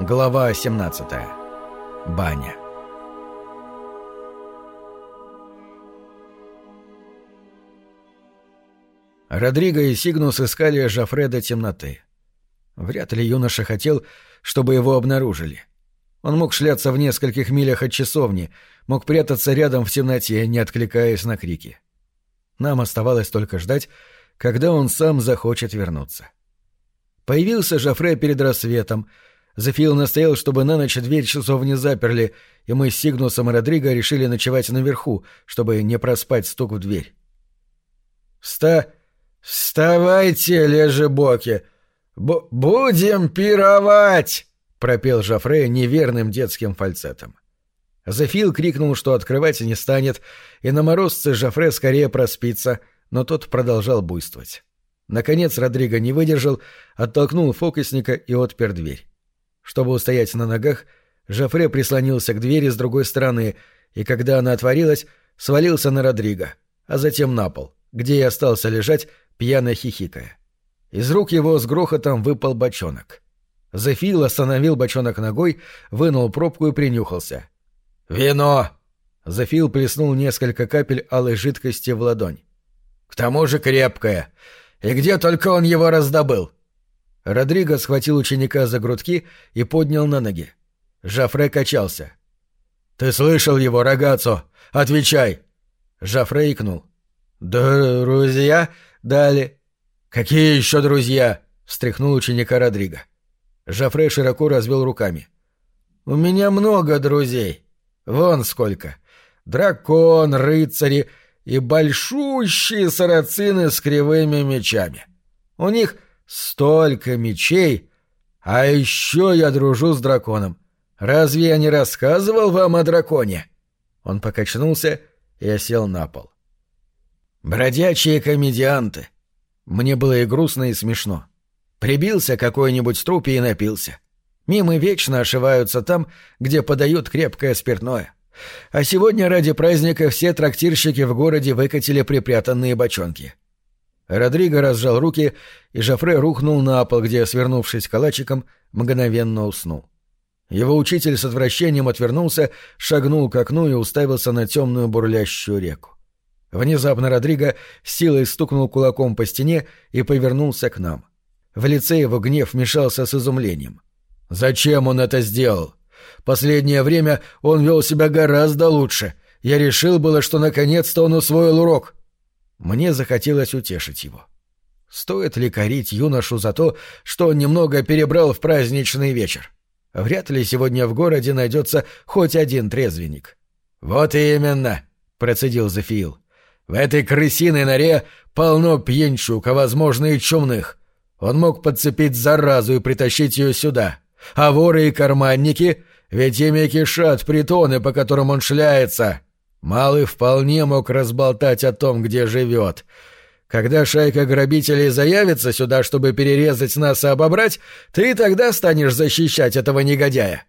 Глава 17. Баня. Родриго и Сигнус искали Жафре до темноты. Вряд ли юноша хотел, чтобы его обнаружили. Он мог шляться в нескольких милях от часовни, мог прятаться рядом в темноте, не откликаясь на крики. Нам оставалось только ждать, когда он сам захочет вернуться. Появился Жафре перед рассветом. Зефил настоял, чтобы на ночь дверь часовни заперли, и мы с Сигнусом и Родриго решили ночевать наверху, чтобы не проспать стук в дверь. «Вста... вставайте, лежебоки! Б будем пировать!» — пропел Жафре неверным детским фальцетом. Зефил крикнул, что открывать не станет, и на морозце Жафре скорее проспится, но тот продолжал буйствовать. Наконец Родриго не выдержал, оттолкнул фокусника и отпер дверь. Чтобы устоять на ногах, Жафре прислонился к двери с другой стороны, и когда она отворилась, свалился на Родриго, а затем на пол, где и остался лежать, пьяно хихикая. Из рук его с грохотом выпал бочонок. Зефил остановил бочонок ногой, вынул пробку и принюхался. «Вино!» Зефил плеснул несколько капель алой жидкости в ладонь. «К тому же крепкое. И где только он его раздобыл?» Родриго схватил ученика за грудки и поднял на ноги. Жафре качался. «Ты слышал его, рогацо? Отвечай!» Жафре икнул. «Друзья дали». «Какие еще друзья?» — встряхнул ученика Родриго. Жафре широко развел руками. «У меня много друзей. Вон сколько. Дракон, рыцари, и большущие сарацины с кривыми мечами. У них столько мечей, а еще я дружу с драконом. Разве я не рассказывал вам о драконе?» Он покачнулся и осел на пол. «Бродячие комедианты. Мне было и грустно, и смешно. Прибился какой-нибудь труп и напился. Мимо вечно ошиваются там, где подают крепкое спиртное. А сегодня ради праздника все трактирщики в городе выкатили припрятанные бочонки. Родриго разжал руки, и Жофре рухнул на пол, где, свернувшись калачиком, мгновенно уснул. Его учитель с отвращением отвернулся, шагнул к окну и уставился на темную бурлящую реку. Внезапно Родриго силой стукнул кулаком по стене и повернулся к нам. В лице его гнев мешался с изумлением. «Зачем он это сделал? Последнее время он вел себя гораздо лучше. Я решил было, что наконец-то он усвоил урок. Мне захотелось утешить его. Стоит ли корить юношу за то, что он немного перебрал в праздничный вечер? Вряд ли сегодня в городе найдется хоть один трезвенник. — Вот именно, — процедил Зафиил. — В этой крысиной норе полно пьянчук, а, возможно, и чумных. Он мог подцепить заразу и притащить ее сюда. А воры и карманники ведь ими кишат притоны, по которым он шляется. Малый вполне мог разболтать о том, где живет. Когда шайка грабителей заявится сюда, чтобы перерезать нас и обобрать, ты тогда станешь защищать этого негодяя.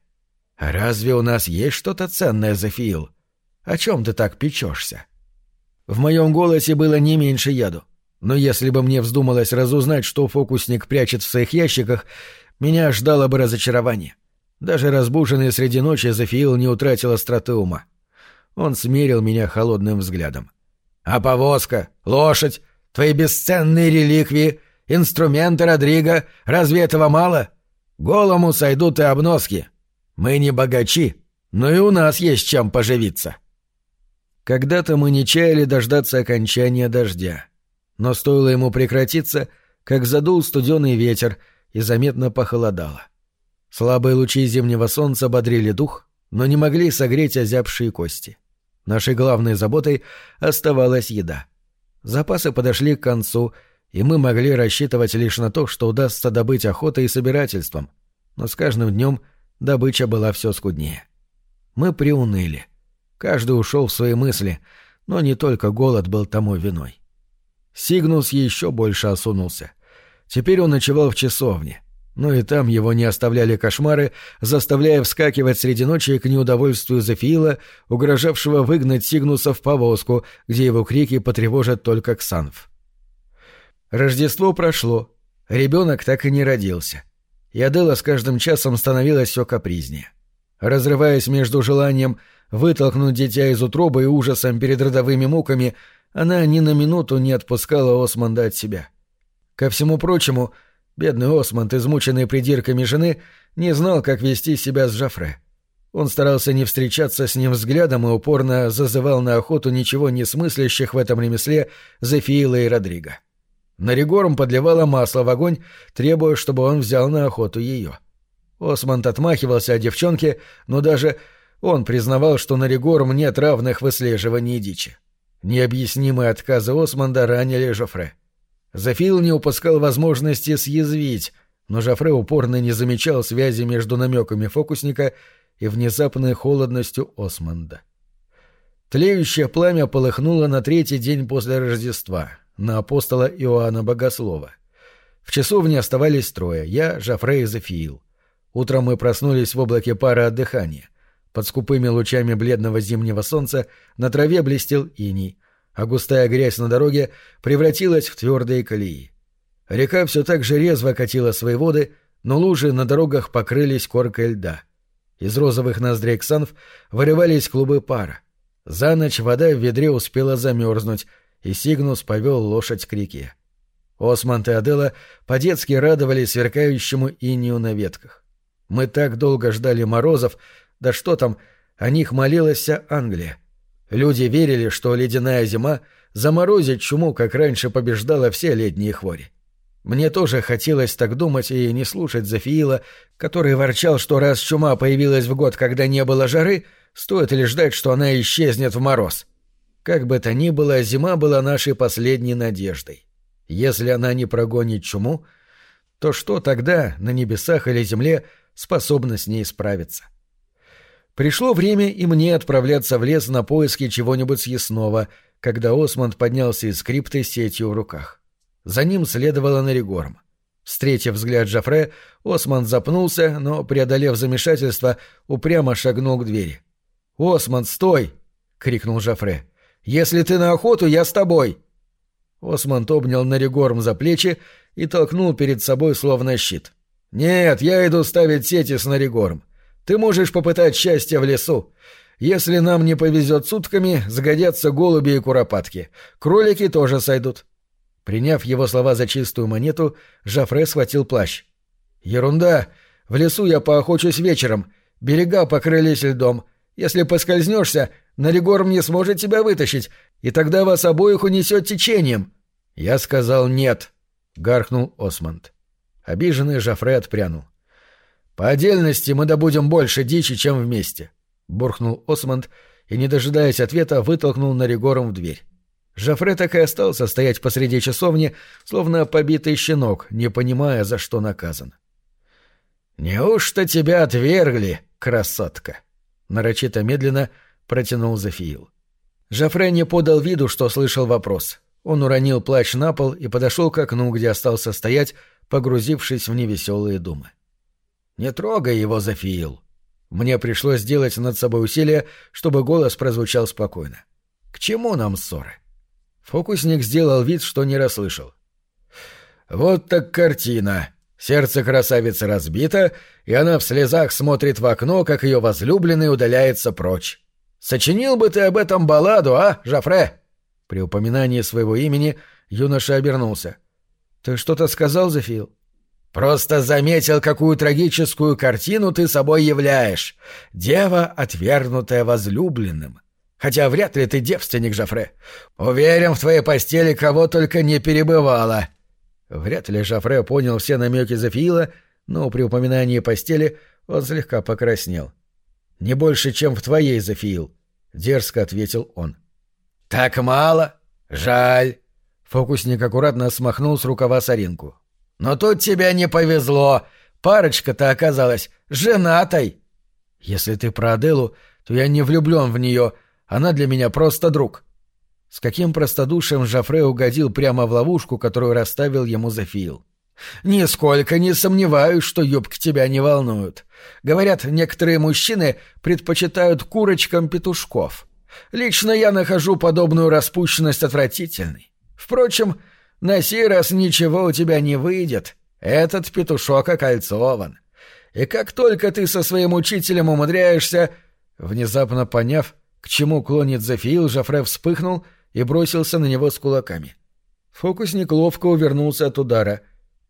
А разве у нас есть что-то ценное, Зефиил? О чем ты так печешься? В моем голосе было не меньше яду. Но если бы мне вздумалось разузнать, что фокусник прячет в своих ящиках, меня ждало бы разочарование. Даже разбуженный среди ночи Зафиил не утратил остроты ума. Он смерил меня холодным взглядом. «А повозка? Лошадь? Твои бесценные реликвии? Инструменты Родриго? Разве этого мало? Голому сойдут и обноски. Мы не богачи, но и у нас есть чем поживиться». Когда-то мы не чаяли дождаться окончания дождя. Но стоило ему прекратиться, как задул студеный ветер и заметно похолодало. Слабые лучи зимнего солнца бодрили дух, но не могли согреть озябшие кости. Нашей главной заботой оставалась еда. Запасы подошли к концу, и мы могли рассчитывать лишь на то, что удастся добыть охотой и собирательством, но с каждым днем добыча была все скуднее. Мы приуныли. Каждый ушел в свои мысли, но не только голод был тому виной. Сигнус еще больше осунулся. Теперь он ночевал в часовне — но и там его не оставляли кошмары, заставляя вскакивать среди ночи к неудовольствию Зефиила, угрожавшего выгнать Сигнуса в повозку, где его крики потревожат только Ксанф. Рождество прошло. Ребенок так и не родился. и Адела с каждым часом становилась все капризнее. Разрываясь между желанием вытолкнуть дитя из утробы и ужасом перед родовыми муками, она ни на минуту не отпускала Османда от себя. Ко всему прочему, бедный Осмонд, измученный придирками жены, не знал, как вести себя с Жафре. Он старался не встречаться с ним взглядом и упорно зазывал на охоту ничего не смыслящих в этом ремесле Зефиила и Родриго. Наригорм подливала масло в огонь, требуя, чтобы он взял на охоту ее. Осмонд отмахивался от девчонки, но даже он признавал, что на Ригорм нет равных в выслеживании дичи. Необъяснимые отказы Осмонда ранили Жофре. Зафил не упускал возможности съязвить, но Жофре упорно не замечал связи между намеками фокусника и внезапной холодностью Осмонда. Тлеющее пламя полыхнуло на третий день после Рождества, на апостола Иоанна Богослова. В часовне оставались трое — я, Жофре и Зафиил. Утром мы проснулись в облаке пара от дыхания — под скупыми лучами бледного зимнего солнца на траве блестел иней, а густая грязь на дороге превратилась в твердые колеи. Река все так же резво катила свои воды, но лужи на дорогах покрылись коркой льда. Из розовых ноздрей ксанф вырывались клубы пара. За ночь вода в ведре успела замерзнуть, и Сигнус повел лошадь к реке. Османт и Адела по-детски радовались сверкающему инию на ветках. Мы так долго ждали морозов, да что там, о них молилась вся Англия. Люди верили, что ледяная зима заморозит чуму, как раньше побеждала все летние хвори. Мне тоже хотелось так думать и не слушать Зафиила, который ворчал, что раз чума появилась в год, когда не было жары, стоит ли ждать, что она исчезнет в мороз. Как бы то ни было, зима была нашей последней надеждой. Если она не прогонит чуму, то что тогда на небесах или земле способно с ней справиться? — Пришло время и мне отправляться в лес на поиски чего-нибудь съестного, когда Осмонд поднялся из скрипты с сетью в руках. За ним следовала Наригорм. Встретив взгляд Джафре, Осмонд запнулся, но, преодолев замешательство, упрямо шагнул к двери. «Осмонд, стой!» — крикнул Джафре. «Если ты на охоту, я с тобой!» Осмонд обнял Наригорм за плечи и толкнул перед собой словно щит. «Нет, я иду ставить сети с Наригорм. Ты можешь попытать счастье в лесу. Если нам не повезет сутками, сгодятся голуби и куропатки. Кролики тоже сойдут». Приняв его слова за чистую монету, Жафре схватил плащ. «Ерунда. В лесу я поохочусь вечером. Берега покрылись льдом. Если поскользнешься, Наригорм не сможет тебя вытащить, и тогда вас обоих унесет течением». «Я сказал нет», — гаркнул Осмонд. Обиженный Жафре отпрянул. «По отдельности мы добудем больше дичи, чем вместе», — буркнул Осмонд и, не дожидаясь ответа, вытолкнул Наригором в дверь. Жафре так и остался стоять посреди часовни, словно побитый щенок, не понимая, за что наказан. «Неужто тебя отвергли, красотка?» — нарочито медленно протянул Зафиил. Жафре не подал виду, что слышал вопрос. Он уронил плащ на пол и подошел к окну, где остался стоять, погрузившись в невеселые думы. «Не трогай его, Зафиил!» Мне пришлось сделать над собой усилие, чтобы голос прозвучал спокойно. «К чему нам ссоры?» Фокусник сделал вид, что не расслышал. «Вот так картина!» Сердце красавицы разбито, и она в слезах смотрит в окно, как ее возлюбленный удаляется прочь. Сочинил бы ты об этом балладу, а, Жафре?» При упоминании своего имени юноша обернулся. «Ты что-то сказал, Зефил?» Просто заметил, какую трагическую картину ты собой являешь. Дева, отвергнутая возлюбленным. Хотя вряд ли ты девственник, Жафре. Уверен, в твоей постели кого только не перебывало. Вряд ли Жафре понял все намеки Зафиила, но при упоминании постели он слегка покраснел. «Не больше, чем в твоей, Зафиил», — дерзко ответил он. «Так мало? Жаль». Фокусник аккуратно смахнул с рукава соринку. Но тут тебе не повезло. Парочка-то оказалась женатой. Если ты про Аделу, то я не влюблен в нее. Она для меня просто друг. С каким простодушием Жафре угодил прямо в ловушку, которую расставил ему Зафиил. «Нисколько не сомневаюсь, что юбки тебя не волнуют. Говорят, некоторые мужчины предпочитают курочкам петушков. Лично я нахожу подобную распущенность отвратительной. Впрочем, на сей раз ничего у тебя не выйдет. Этот петушок окольцован. И как только ты со своим учителем умудряешься...» Внезапно поняв, к чему клонит Зефиил, Жофре вспыхнул и бросился на него с кулаками. Фокусник ловко увернулся от удара.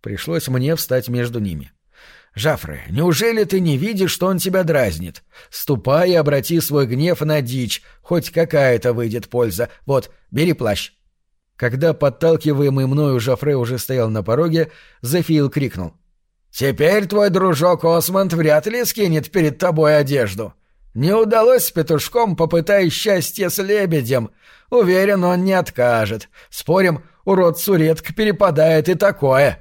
Пришлось мне встать между ними. «Жафре, неужели ты не видишь, что он тебя дразнит? Ступай и обрати свой гнев на дичь, хоть какая-то выйдет польза. Вот, бери плащ». Когда подталкиваемый мною Жафре уже стоял на пороге, Зефиил крикнул. «Теперь твой дружок Осмонд вряд ли скинет перед тобой одежду. Не удалось с петушком, попытай счастье с лебедем. Уверен, он не откажет. Спорим, уродцу редко перепадает и такое.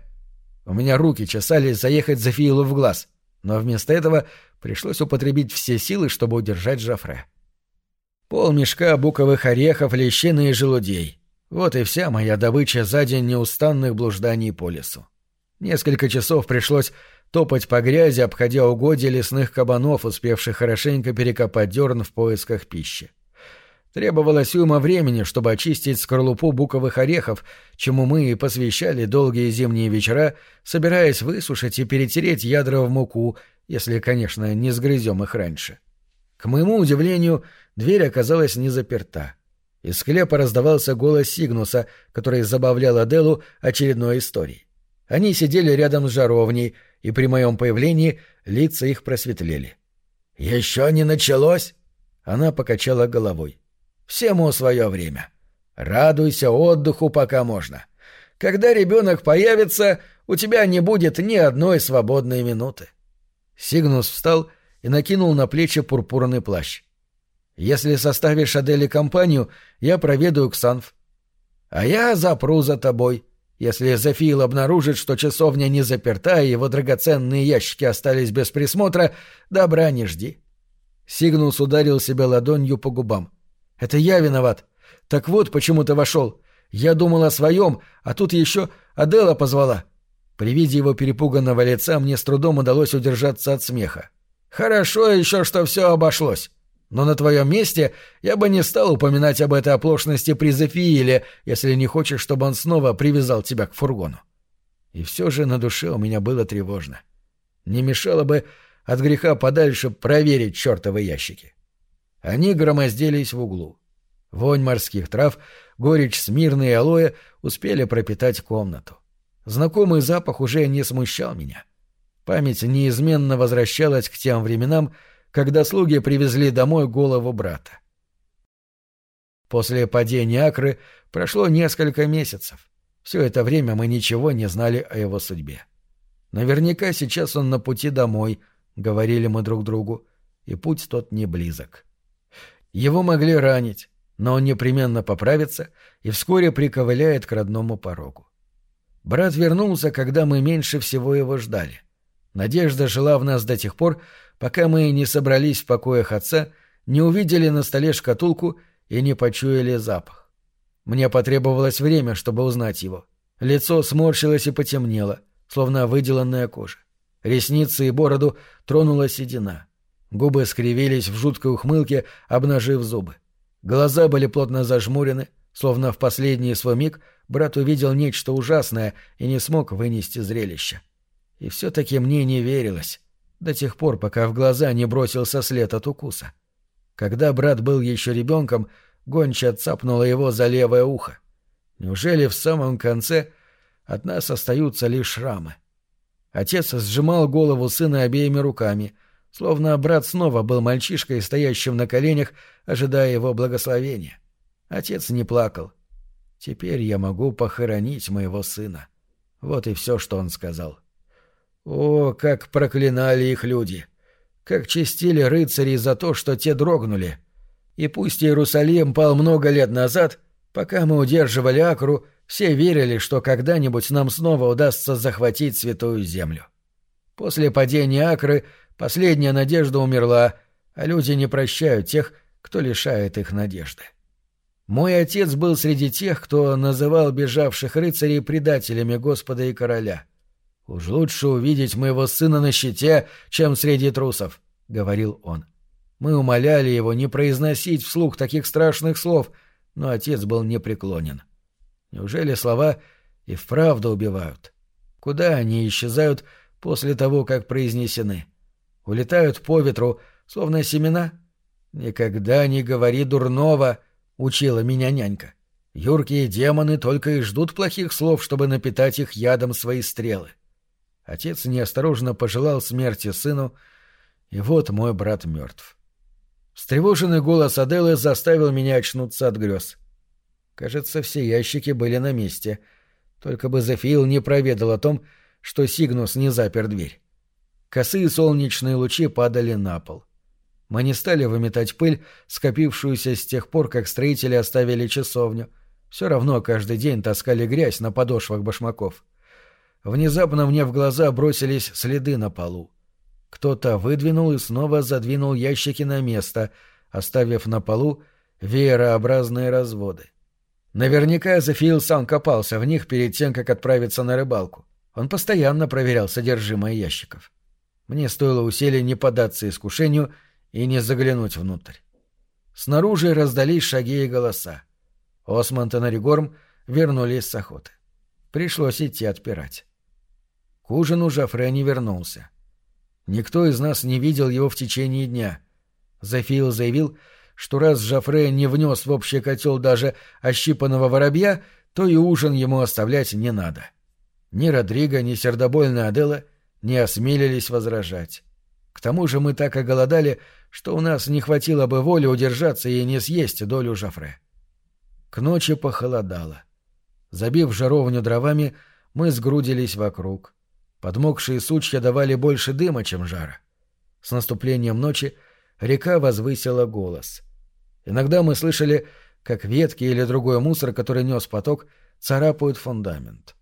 У меня руки чесались заехать Зофиилу в глаз, но вместо этого пришлось употребить все силы, чтобы удержать Жофре. Пол мешка буковых орехов, лещины и желудей. Вот и вся моя добыча за день неустанных блужданий по лесу. Несколько часов пришлось топать по грязи, обходя угодья лесных кабанов, успевших хорошенько перекопать дерн в поисках пищи. Требовалось уйма времени, чтобы очистить скорлупу буковых орехов, чему мы и посвящали долгие зимние вечера, собираясь высушить и перетереть ядра в муку, если, конечно, не сгрызем их раньше. К моему удивлению, дверь оказалась не заперта. Из склепа раздавался голос Сигнуса, который забавлял Аделу очередной историей. Они сидели рядом с жаровней, и при моем появлении лица их просветлели. «Еще не началось?» Она покачала головой. «Всему свое время. Радуйся отдыху, пока можно. Когда ребенок появится, у тебя не будет ни одной свободной минуты». Сигнус встал и накинул на плечи пурпурный плащ. «Если составишь Адели компанию, я проведу Ксанф. А я запру за тобой», если Зофиил обнаружит, что часовня не заперта и его драгоценные ящики остались без присмотра, добра не жди. Сигнус ударил себя ладонью по губам. «Это я виноват. Так вот, почему ты вошел. Я думал о своем, а тут еще Адела позвала». При виде его перепуганного лица мне с трудом удалось удержаться от смеха. «Хорошо еще, что все обошлось. Но на твоем месте я бы не стал упоминать об этой оплошности при Зефииле, если не хочешь, чтобы он снова привязал тебя к фургону. И все же на душе у меня было тревожно. Не мешало бы от греха подальше проверить чертовы ящики. Они громоздились в углу. Вонь морских трав, горечь смирны и алоэ успели пропитать комнату. Знакомый запах уже не смущал меня. Память неизменно возвращалась к тем временам, когда слуги привезли домой голову брата. После падения Акры прошло несколько месяцев. Все это время мы ничего не знали о его судьбе. Наверняка сейчас он на пути домой, говорили мы друг другу, и путь тот не близок. Его могли ранить, но он непременно поправится и вскоре приковыляет к родному порогу. Брат вернулся, когда мы меньше всего его ждали. Надежда жила в нас до тех пор, пока мы не собрались в покоях отца, не увидели на столе шкатулку и не почуяли запах. Мне потребовалось время, чтобы узнать его. Лицо сморщилось и потемнело, словно выделанная кожа. Ресницы и бороду тронула седина. Губы скривились в жуткой ухмылке, обнажив зубы. Глаза были плотно зажмурены, словно в последний свой миг брат увидел нечто ужасное и не смог вынести зрелище. И все-таки мне не верилось до тех пор, пока в глаза не бросился след от укуса. Когда брат был еще ребенком, гонча цапнула его за левое ухо. Неужели в самом конце от нас остаются лишь шрамы? Отец сжимал голову сына обеими руками, словно брат снова был мальчишкой, стоящим на коленях, ожидая его благословения. Отец не плакал. «Теперь я могу похоронить моего сына». Вот и все, что он сказал. — о, как проклинали их люди! Как чистили рыцарей за то, что те дрогнули! И пусть Иерусалим пал много лет назад, пока мы удерживали Акру, все верили, что когда-нибудь нам снова удастся захватить Святую Землю. После падения Акры последняя надежда умерла, а люди не прощают тех, кто лишает их надежды. Мой отец был среди тех, кто называл бежавших рыцарей предателями Господа и Короля — «Уж лучше увидеть моего сына на щите, чем среди трусов», — говорил он. Мы умоляли его не произносить вслух таких страшных слов, но отец был непреклонен. Неужели слова и вправду убивают? Куда они исчезают после того, как произнесены? Улетают по ветру, словно семена? Никогда не говори дурного, учила меня нянька. Юркие демоны только и ждут плохих слов, чтобы напитать их ядом свои стрелы. Отец неосторожно пожелал смерти сыну, и вот мой брат мертв. Встревоженный голос Аделы заставил меня очнуться от грез. Кажется, все ящики были на месте. Только бы Зефиил не проведал о том, что Сигнус не запер дверь. Косые солнечные лучи падали на пол. Мы не стали выметать пыль, скопившуюся с тех пор, как строители оставили часовню. Все равно каждый день таскали грязь на подошвах башмаков. Внезапно мне в глаза бросились следы на полу. Кто-то выдвинул и снова задвинул ящики на место, оставив на полу веерообразные разводы. Наверняка Зефил сам копался в них перед тем, как отправиться на рыбалку. Он постоянно проверял содержимое ящиков. Мне стоило усилий не поддаться искушению и не заглянуть внутрь. Снаружи раздались шаги и голоса. Осмонд и Наригорм вернулись с охоты. Пришлось идти отпирать. К ужину Жафре не вернулся. Никто из нас не видел его в течение дня. Зафиил заявил, что раз Жафре не внес в общий котел даже ощипанного воробья, то и ужин ему оставлять не надо. Ни Родриго, ни сердобольная Адела не осмелились возражать. К тому же мы так оголодали, что у нас не хватило бы воли удержаться и не съесть долю Жафре. К ночи похолодало. Забив жаровню дровами, мы сгрудились вокруг. Подмокшие сучья давали больше дыма, чем жара. С наступлением ночи река возвысила голос. Иногда мы слышали, как ветки или другой мусор, который нес поток, царапают фундамент.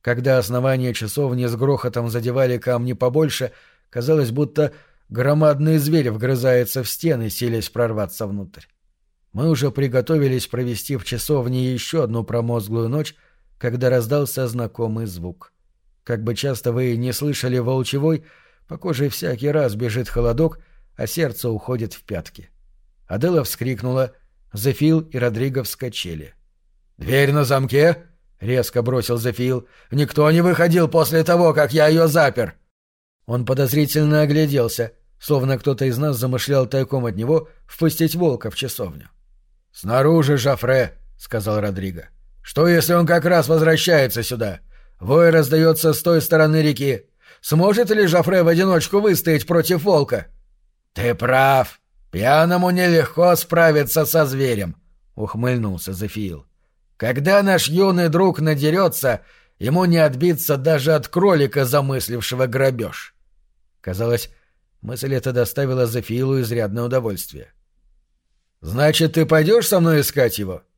Когда основания часовни с грохотом задевали камни побольше, казалось, будто громадный зверь вгрызается в стены, силясь прорваться внутрь. Мы уже приготовились провести в часовне еще одну промозглую ночь, когда раздался знакомый звук — как бы часто вы не слышали волчевой, по коже всякий раз бежит холодок, а сердце уходит в пятки. Адела вскрикнула, Зефил и Родриго вскочили. «Дверь на замке?» — резко бросил Зефил. «Никто не выходил после того, как я ее запер!» Он подозрительно огляделся, словно кто-то из нас замышлял тайком от него впустить волка в часовню. «Снаружи, Жафре!» — сказал Родриго. «Что, если он как раз возвращается сюда? Вой раздается с той стороны реки. Сможет ли Жафре в одиночку выстоять против волка? — Ты прав. Пьяному нелегко справиться со зверем, — ухмыльнулся Зефиил. — Когда наш юный друг надерется, ему не отбиться даже от кролика, замыслившего грабеж. Казалось, мысль эта доставила Зефиилу изрядное удовольствие. — Значит, ты пойдешь со мной искать его? —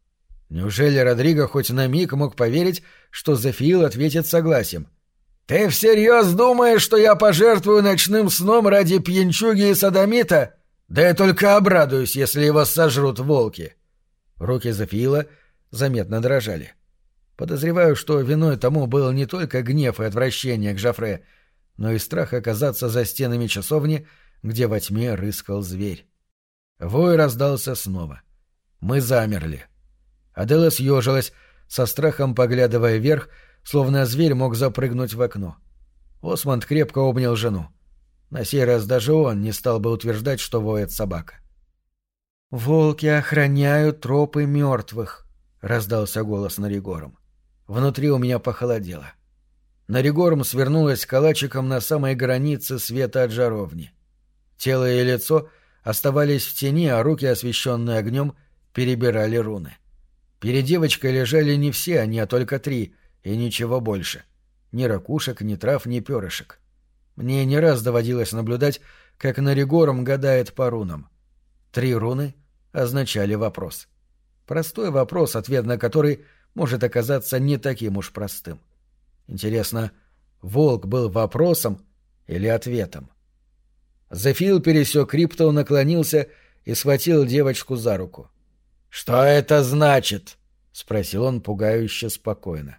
Неужели Родриго хоть на миг мог поверить, что Зефиил ответит согласием? «Ты всерьез думаешь, что я пожертвую ночным сном ради пьянчуги и садомита? Да я только обрадуюсь, если его сожрут волки!» Руки Зефиила заметно дрожали. Подозреваю, что виной тому был не только гнев и отвращение к Жафре, но и страх оказаться за стенами часовни, где во тьме рыскал зверь. Вой раздался снова. Мы замерли. — Адела съежилась, со страхом поглядывая вверх, словно зверь мог запрыгнуть в окно. Осмонд крепко обнял жену. На сей раз даже он не стал бы утверждать, что воет собака. «Волки охраняют тропы мертвых», — раздался голос Наригором. Внутри у меня похолодело. Наригорм свернулась калачиком на самой границе света от жаровни. Тело и лицо оставались в тени, а руки, освещенные огнем, перебирали руны. Перед девочкой лежали не все они, а только три, и ничего больше. Ни ракушек, ни трав, ни перышек. Мне не раз доводилось наблюдать, как Наригором гадает по рунам. Три руны означали вопрос. Простой вопрос, ответ на который может оказаться не таким уж простым. Интересно, волк был вопросом или ответом? Зефил пересек крипту, наклонился и схватил девочку за руку. «Что это значит?» — спросил он пугающе спокойно.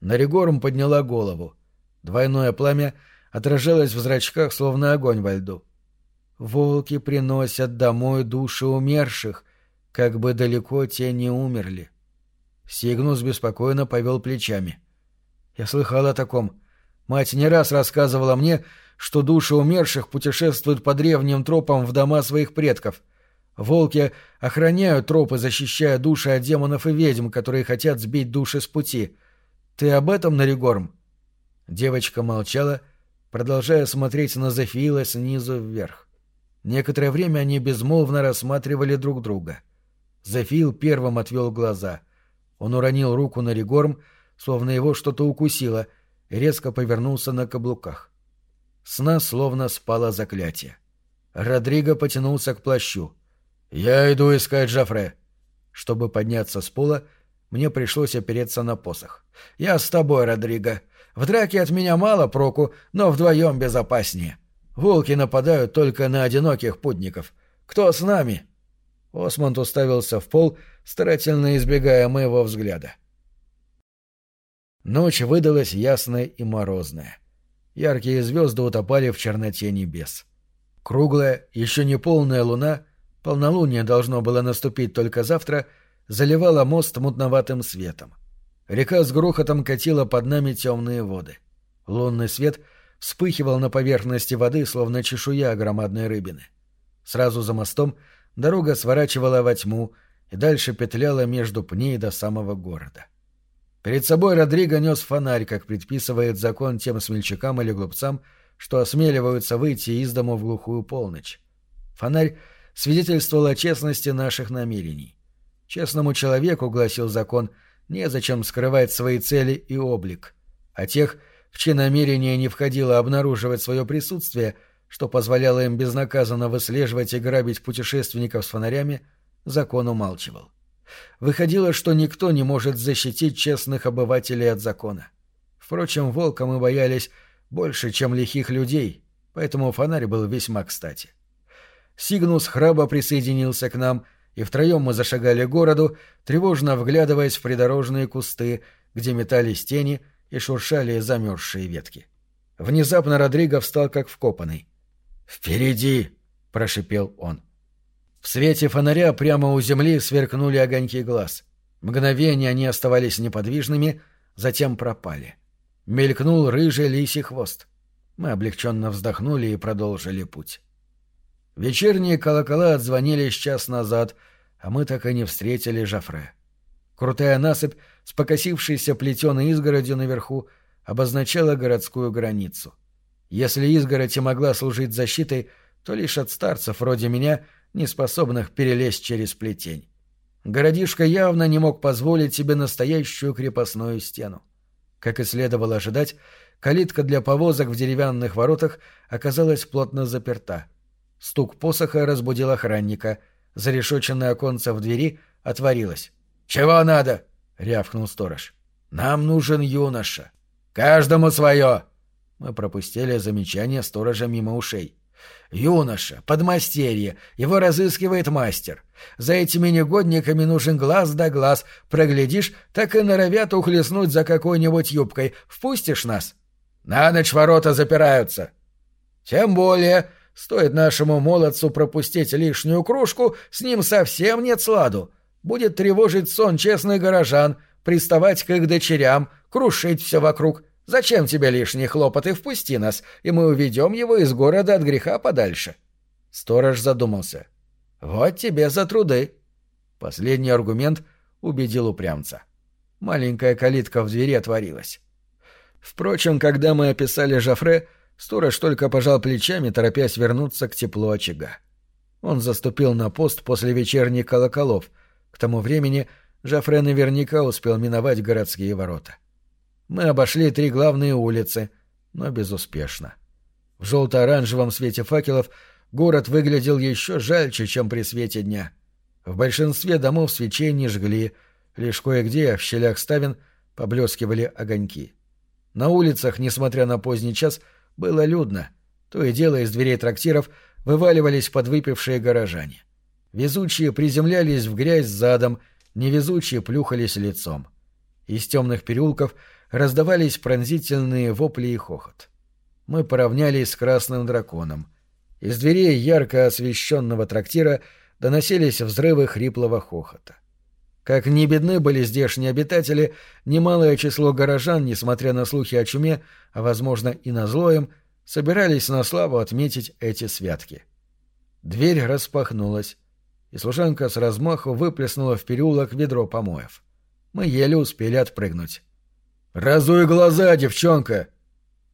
Наригорум подняла голову. Двойное пламя отражалось в зрачках, словно огонь во льду. «Волки приносят домой души умерших, как бы далеко те не умерли». Сигнус беспокойно повел плечами. «Я слыхал о таком. Мать не раз рассказывала мне, что души умерших путешествуют по древним тропам в дома своих предков. Волки охраняют тропы, защищая души от демонов и ведьм, которые хотят сбить души с пути. Ты об этом, Наригорм?» Девочка молчала, продолжая смотреть на Зефиила снизу вверх. Некоторое время они безмолвно рассматривали друг друга. Зефил первым отвел глаза. Он уронил руку на Ригорм, словно его что-то укусило, и резко повернулся на каблуках. С нас словно спало заклятие. Родриго потянулся к плащу. «Я иду искать Жафре». Чтобы подняться с пола, мне пришлось опереться на посох. «Я с тобой, Родриго. В драке от меня мало проку, но вдвоем безопаснее. Волки нападают только на одиноких путников. Кто с нами?» Осмонд уставился в пол, старательно избегая моего взгляда. Ночь выдалась ясная и морозная. Яркие звезды утопали в черноте небес. Круглая, еще не полная луна, полнолуние должно было наступить только завтра, заливала мост мутноватым светом. Река с грохотом катила под нами темные воды. Лунный свет вспыхивал на поверхности воды, словно чешуя громадной рыбины. Сразу за мостом дорога сворачивала во тьму и дальше петляла между пней до самого города. Перед собой Родриго нес фонарь, как предписывает закон тем смельчакам или глупцам, что осмеливаются выйти из дому в глухую полночь. Фонарь свидетельствовал о честности наших намерений. Честному человеку, гласил закон, — Незачем скрывать свои цели и облик. А тех, в чьи намерения не входило обнаруживать свое присутствие, что позволяло им безнаказанно выслеживать и грабить путешественников с фонарями, закон умалчивал. Выходило, что никто не может защитить честных обывателей от закона. Впрочем, волка мы боялись больше, чем лихих людей, поэтому фонарь был весьма кстати. Сигнус храба присоединился к нам и втроем мы зашагали к городу, тревожно вглядываясь в придорожные кусты, где метались тени и шуршали замерзшие ветки. Внезапно Родриго встал как вкопанный. «Впереди!» — прошипел он. В свете фонаря прямо у земли сверкнули огоньки глаз. Мгновение они оставались неподвижными, затем пропали. Мелькнул рыжий лисий хвост. Мы облегченно вздохнули и продолжили путь. Вечерние колокола отзвонили час назад, а мы так и не встретили Жафре. Крутая насыпь с покосившейся плетеной изгородью наверху обозначала городскую границу. Если изгородь и могла служить защитой, то лишь от старцев вроде меня, не способных перелезть через плетень. Городишко явно не мог позволить себе настоящую крепостную стену. Как и следовало ожидать, калитка для повозок в деревянных воротах оказалась плотно заперта — Стук посоха разбудил охранника. Зарешоченное оконце в двери отворилось. «Чего надо?» — рявкнул сторож. «Нам нужен юноша. Каждому свое!» Мы пропустили замечание сторожа мимо ушей. «Юноша, подмастерье, его разыскивает мастер. За этими негодниками нужен глаз да глаз. Проглядишь, так и норовят ухлестнуть за какой-нибудь юбкой. Впустишь нас?» «На ночь ворота запираются». «Тем более, Стоит нашему молодцу пропустить лишнюю кружку, с ним совсем нет сладу. Будет тревожить сон честных горожан, приставать к их дочерям, крушить все вокруг. Зачем тебе лишние хлопоты? Впусти нас, и мы уведем его из города от греха подальше. Сторож задумался. Вот тебе за труды. Последний аргумент убедил упрямца. Маленькая калитка в двери отворилась. Впрочем, когда мы описали Жафре, Сторож только пожал плечами, торопясь вернуться к теплу очага. Он заступил на пост после вечерних колоколов. К тому времени Жафре наверняка успел миновать городские ворота. Мы обошли три главные улицы, но безуспешно. В желто-оранжевом свете факелов город выглядел еще жальче, чем при свете дня. В большинстве домов свечей не жгли, лишь кое-где в щелях ставен поблескивали огоньки. На улицах, несмотря на поздний час, — было людно. То и дело из дверей трактиров вываливались подвыпившие горожане. Везучие приземлялись в грязь задом, невезучие плюхались лицом. Из темных переулков раздавались пронзительные вопли и хохот. Мы поравнялись с красным драконом. Из дверей ярко освещенного трактира доносились взрывы хриплого хохота. Как не бедны были здешние обитатели, немалое число горожан, несмотря на слухи о чуме, а, возможно, и на злоем, собирались на славу отметить эти святки. Дверь распахнулась, и служанка с размаху выплеснула в переулок ведро помоев. Мы еле успели отпрыгнуть. «Разуй глаза, девчонка!»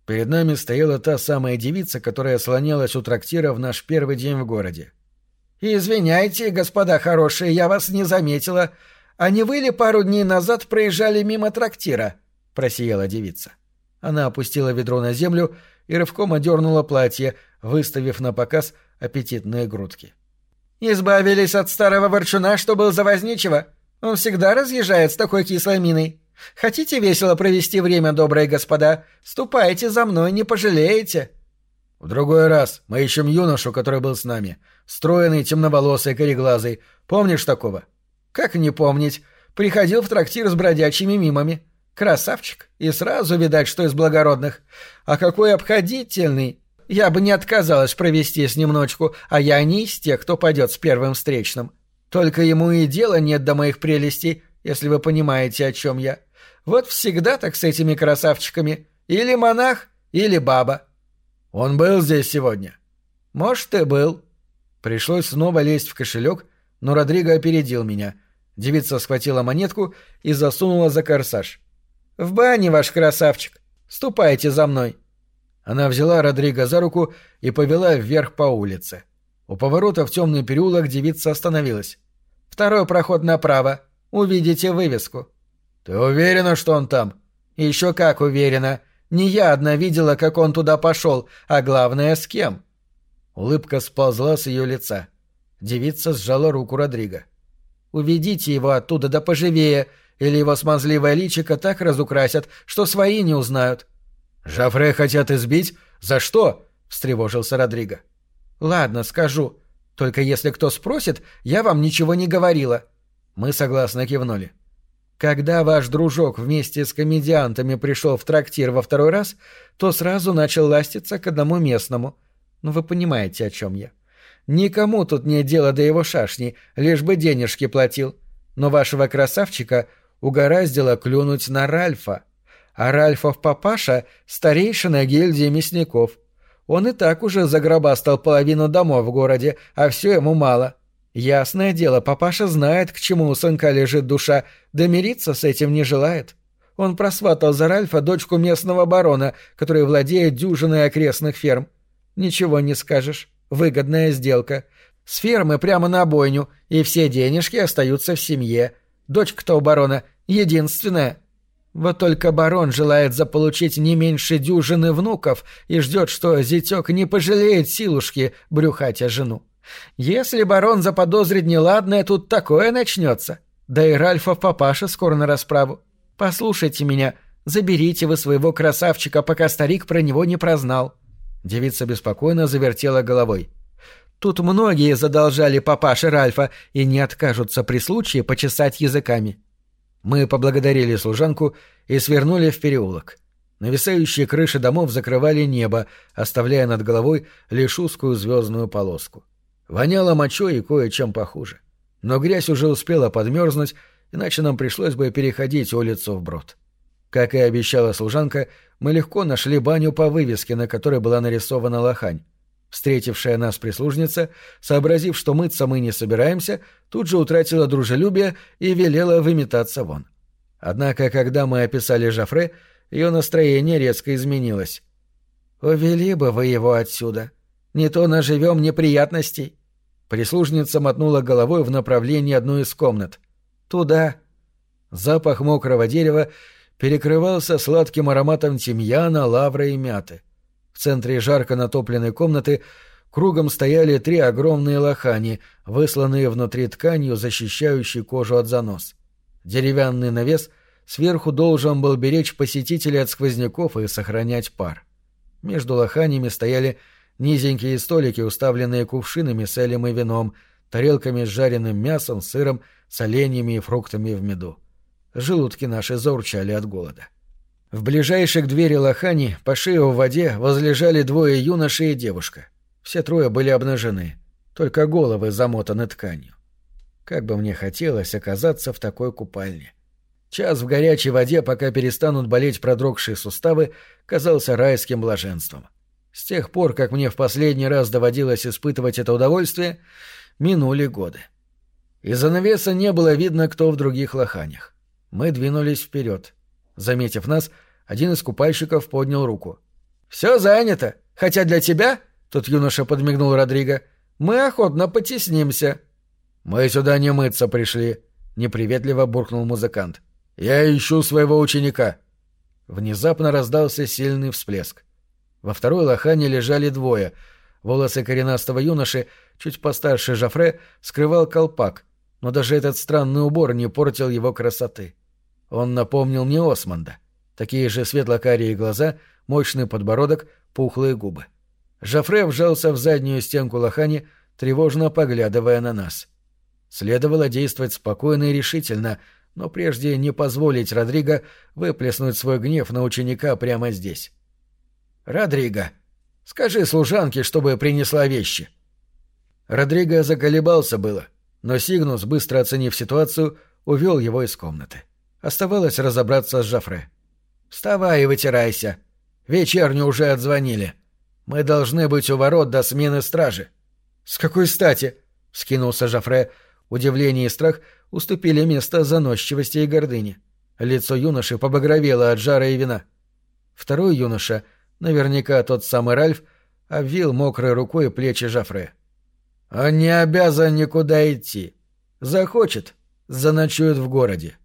Перед нами стояла та самая девица, которая слонялась у трактира в наш первый день в городе. «Извиняйте, господа хорошие, я вас не заметила. А не вы ли пару дней назад проезжали мимо трактира?» — просияла девица. Она опустила ведро на землю и рывком одернула платье, выставив на показ аппетитные грудки. «Избавились от старого ворчуна, что был за возничего. Он всегда разъезжает с такой кислой миной. Хотите весело провести время, добрые господа? Ступайте за мной, не пожалеете». «В другой раз мы ищем юношу, который был с нами. Стройный, темноволосый, кореглазый. Помнишь такого?» «Как не помнить? Приходил в трактир с бродячими мимами. Красавчик. И сразу видать, что из благородных. А какой обходительный! Я бы не отказалась провести с ним ночку, а я не из тех, кто пойдет с первым встречным. Только ему и дела нет до моих прелестей, если вы понимаете, о чем я. Вот всегда так с этими красавчиками. Или монах, или баба. Он был здесь сегодня? Может, и был. Пришлось снова лезть в кошелек, но Родриго опередил меня. Девица схватила монетку и засунула за корсаж. «В бане, ваш красавчик! Ступайте за мной!» Она взяла Родриго за руку и повела вверх по улице. У поворота в темный переулок девица остановилась. «Второй проход направо. Увидите вывеску». «Ты уверена, что он там?» «Еще как уверена. Не я одна видела, как он туда пошел, а главное, с кем». Улыбка сползла с ее лица. Девица сжала руку Родриго. «Уведите его оттуда да поживее, или его смазливое личико так разукрасят, что свои не узнают». «Жафре хотят избить? За что?» — встревожился Родриго. «Ладно, скажу. Только если кто спросит, я вам ничего не говорила». Мы согласно кивнули. Когда ваш дружок вместе с комедиантами пришел в трактир во второй раз, то сразу начал ластиться к одному местному. Ну, вы понимаете, о чем я. Никому тут нет дела до его шашни, лишь бы денежки платил. Но вашего красавчика угораздило клюнуть на Ральфа. А Ральфов папаша — старейшина гильдии мясников. Он и так уже загробастал половину домов в городе, а все ему мало. Ясное дело, папаша знает, к чему у сынка лежит душа, да мириться с этим не желает. Он просватал за Ральфа дочку местного барона, который владеет дюжиной окрестных ферм. Ничего не скажешь. Выгодная сделка. С фермы прямо на бойню, и все денежки остаются в семье. Дочка-то у барона единственная. Вот только барон желает заполучить не меньше дюжины внуков и ждет, что зятек не пожалеет силушки брюхать о жену. Если барон заподозрит неладное, тут такое начнется. Да и Ральфов папаша скоро на расправу. Послушайте меня, заберите вы своего красавчика, пока старик про него не прознал. Девица беспокойно завертела головой. Тут многие задолжали папаше Ральфа и не откажутся при случае почесать языками. Мы поблагодарили служанку и свернули в переулок. Нависающие крыши домов закрывали небо, оставляя над головой лишь узкую звездную полоску. Воняло мочой и кое-чем похуже. Но грязь уже успела подмерзнуть, иначе нам пришлось бы переходить улицу вброд. Как и обещала служанка, мы легко нашли баню по вывеске, на которой была нарисована лохань. Встретившая нас прислужница, сообразив, что мыться мы не собираемся, тут же утратила дружелюбие и велела выметаться вон. Однако, когда мы описали Жафре, ее настроение резко изменилось. «Увели бы вы его отсюда. Не то наживем неприятностей». Прислужница мотнула головой в направлении одной из комнат. «Туда». Запах мокрого дерева перекрывался сладким ароматом тимьяна, лавры и мяты. В центре жарко натопленной комнаты кругом стояли три огромные лохани, высланные внутри тканью, защищающей кожу от занос. Деревянный навес сверху должен был беречь посетителей от сквозняков и сохранять пар. Между лоханями стояли низенькие столики, уставленные кувшинами с элем и вином, тарелками с жареным мясом, сыром, соленьями и фруктами в меду. Желудки наши заурчали от голода. В ближайшей к двери лохани, по шею в воде, возлежали двое юноши и девушка. Все трое были обнажены, только головы замотаны тканью. Как бы мне хотелось оказаться в такой купальне. Час в горячей воде, пока перестанут болеть продрогшие суставы, казался райским блаженством. С тех пор, как мне в последний раз доводилось испытывать это удовольствие, минули годы. Из-за навеса не было видно, кто в других лоханях. Мы двинулись вперед. Заметив нас, один из купальщиков поднял руку. «Все занято. Хотя для тебя, — тут юноша подмигнул Родриго, — мы охотно потеснимся». «Мы сюда не мыться пришли», — неприветливо буркнул музыкант. «Я ищу своего ученика». Внезапно раздался сильный всплеск. Во второй лохане лежали двое. Волосы коренастого юноши, чуть постарше Жафре, скрывал колпак, но даже этот странный убор не портил его красоты. Он напомнил мне Османда. Такие же светло-карие глаза, мощный подбородок, пухлые губы. Жафре вжался в заднюю стенку лохани, тревожно поглядывая на нас. Следовало действовать спокойно и решительно, но прежде не позволить Родриго выплеснуть свой гнев на ученика прямо здесь. «Родриго, скажи служанке, чтобы принесла вещи». Родриго заколебался было, но Сигнус, быстро оценив ситуацию, увел его из комнаты. Оставалось разобраться с Жафре. «Вставай и вытирайся. Вечерню уже отзвонили. Мы должны быть у ворот до смены стражи». «С какой стати?» — вскинулся Жафре. Удивление и страх уступили место заносчивости и гордыне. Лицо юноши побагровело от жара и вина. Второй юноша, наверняка тот самый Ральф, обвил мокрой рукой плечи Жафре. «Он не обязан никуда идти. Захочет — заночует в городе.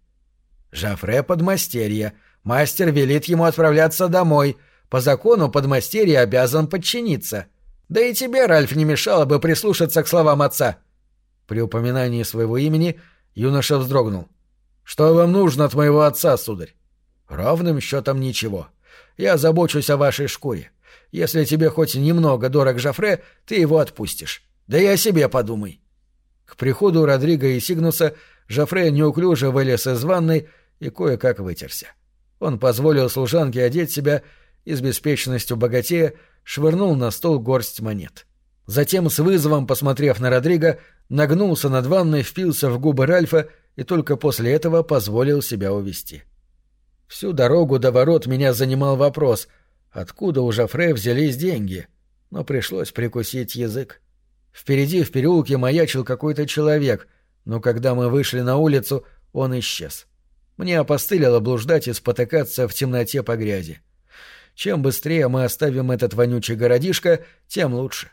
Жафре подмастерье. Мастер велит ему отправляться домой. По закону подмастерье обязан подчиниться. Да и тебе, Ральф, не мешало бы прислушаться к словам отца. При упоминании своего имени юноша вздрогнул. «Что вам нужно от моего отца, сударь?» «Ровным счетом ничего. Я забочусь о вашей шкуре. Если тебе хоть немного дорог Жафре, ты его отпустишь. Да и о себе подумай». К приходу Родриго и Сигнуса Жафре неуклюже вылез из ванной и кое-как вытерся. Он позволил служанке одеть себя и с беспечностью богатея швырнул на стол горсть монет. Затем, с вызовом посмотрев на Родриго, нагнулся над ванной, впился в губы Ральфа и только после этого позволил себя увести. Всю дорогу до ворот меня занимал вопрос, откуда у Жафре взялись деньги, но пришлось прикусить язык. Впереди в переулке маячил какой-то человек, но когда мы вышли на улицу, он исчез. Мне опостылило блуждать и спотыкаться в темноте по грязи. Чем быстрее мы оставим этот вонючий городишко, тем лучше.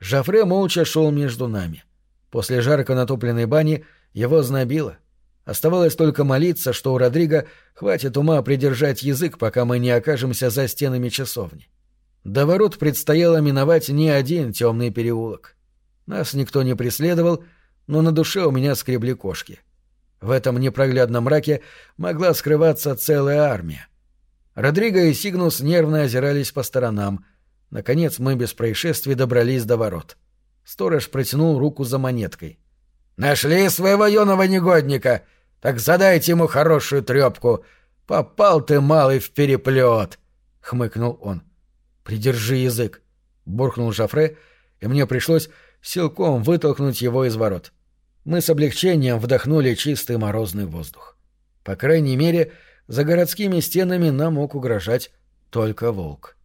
Жафре молча шел между нами. После жарко натопленной бани его знобило. Оставалось только молиться, что у Родриго хватит ума придержать язык, пока мы не окажемся за стенами часовни. До ворот предстояло миновать не один темный переулок. Нас никто не преследовал, но на душе у меня скребли кошки. В этом непроглядном мраке могла скрываться целая армия. Родриго и Сигнус нервно озирались по сторонам. Наконец мы без происшествий добрались до ворот. Сторож протянул руку за монеткой. «Нашли своего юного негодника! Так задайте ему хорошую трепку! Попал ты, малый, в переплет!» — хмыкнул он. «Придержи язык!» — буркнул Жафре, и мне пришлось силком вытолкнуть его из ворот. Мы с облегчением вдохнули чистый морозный воздух. По крайней мере, за городскими стенами нам мог угрожать только волк.